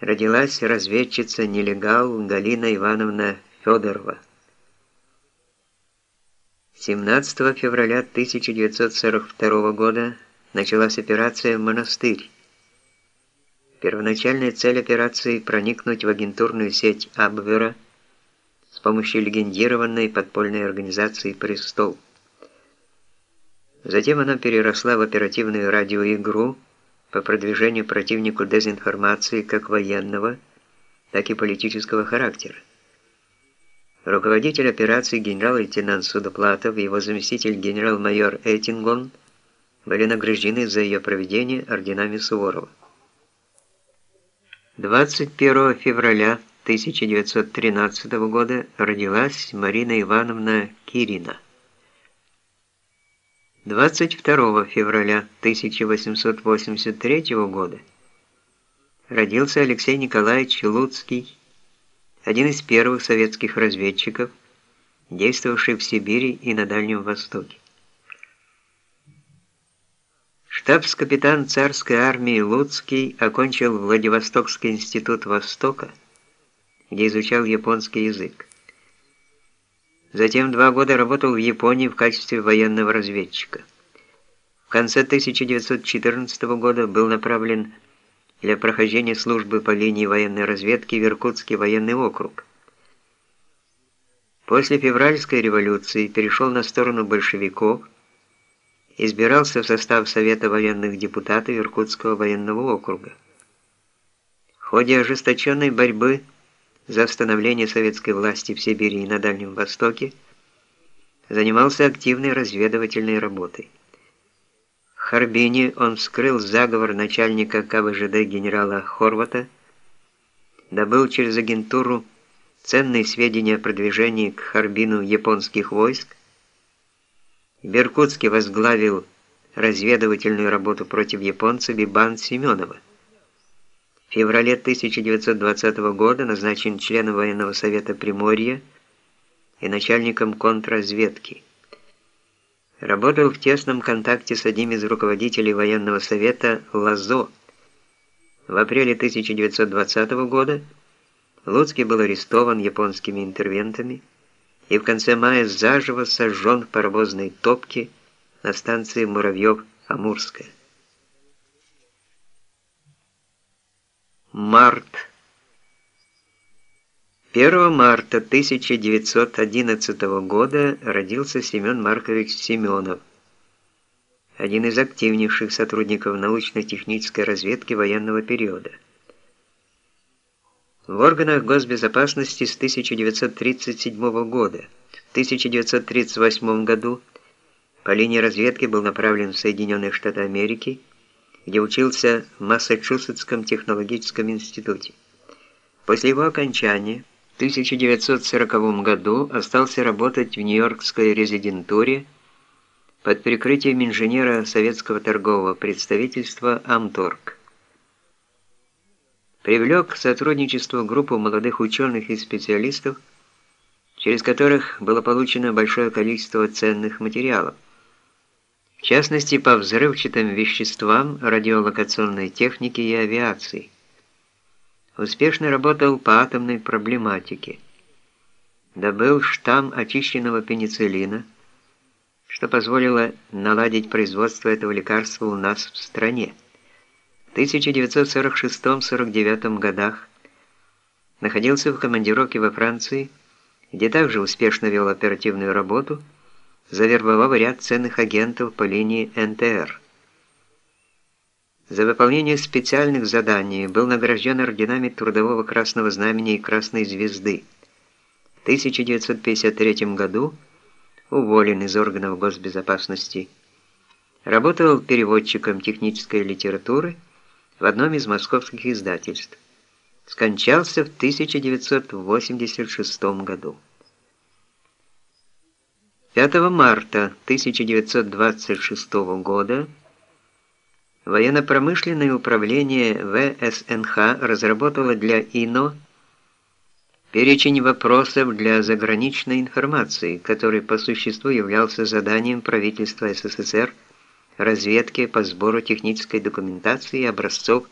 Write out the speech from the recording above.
родилась разведчица-нелегал Галина Ивановна Федорова. 17 февраля 1942 года началась операция «Монастырь». Первоначальная цель операции – проникнуть в агентурную сеть Абвера с помощью легендированной подпольной организации «Престол». Затем она переросла в оперативную радиоигру по продвижению противнику дезинформации как военного, так и политического характера. Руководитель операции генерал-лейтенант Судоплатов и его заместитель генерал-майор Эйтингон были награждены за ее проведение орденами Суворова. 21 февраля 1913 года родилась Марина Ивановна Кирина. 22 февраля 1883 года родился Алексей Николаевич Луцкий, один из первых советских разведчиков, действовавший в Сибири и на Дальнем Востоке. Штабс-капитан царской армии Луцкий окончил Владивостокский институт Востока, где изучал японский язык. Затем два года работал в Японии в качестве военного разведчика. В конце 1914 года был направлен для прохождения службы по линии военной разведки в Иркутский военный округ. После февральской революции перешел на сторону большевиков, избирался в состав Совета военных депутатов Иркутского военного округа. В ходе ожесточенной борьбы за установление советской власти в Сибири и на Дальнем Востоке, занимался активной разведывательной работой. В Харбине он вскрыл заговор начальника КВЖД генерала Хорвата, добыл через агентуру ценные сведения о продвижении к Харбину японских войск, в Иркутске возглавил разведывательную работу против японцев Ибан Семенова феврале 1920 года назначен членом военного совета Приморья и начальником контрразведки. Работал в тесном контакте с одним из руководителей военного совета Лазо. В апреле 1920 года Луцкий был арестован японскими интервентами и в конце мая заживо сожжен в паровозной топке на станции Муравьев-Амурская. Март. 1 марта 1911 года родился Семен Маркович Семенов, один из активнейших сотрудников научно-технической разведки военного периода. В органах госбезопасности с 1937 года. В 1938 году по линии разведки был направлен в Соединенные Штаты Америки где учился в Массачусетском технологическом институте. После его окончания в 1940 году остался работать в Нью-Йоркской резидентуре под прикрытием инженера советского торгового представительства «Амторг». Привлек к сотрудничеству группу молодых ученых и специалистов, через которых было получено большое количество ценных материалов в частности по взрывчатым веществам, радиолокационной технике и авиации. Успешно работал по атомной проблематике. Добыл штамм очищенного пенициллина, что позволило наладить производство этого лекарства у нас в стране. В 1946-49 годах находился в командировке во Франции, где также успешно вел оперативную работу – завербовав ряд ценных агентов по линии НТР. За выполнение специальных заданий был награжден орденами Трудового Красного Знамени и Красной Звезды. В 1953 году уволен из органов госбезопасности. Работал переводчиком технической литературы в одном из московских издательств. Скончался в 1986 году. 5 марта 1926 года Военно-промышленное управление ВСНХ разработало для ИНО перечень вопросов для заграничной информации, который по существу являлся заданием правительства СССР разведки по сбору технической документации и образцов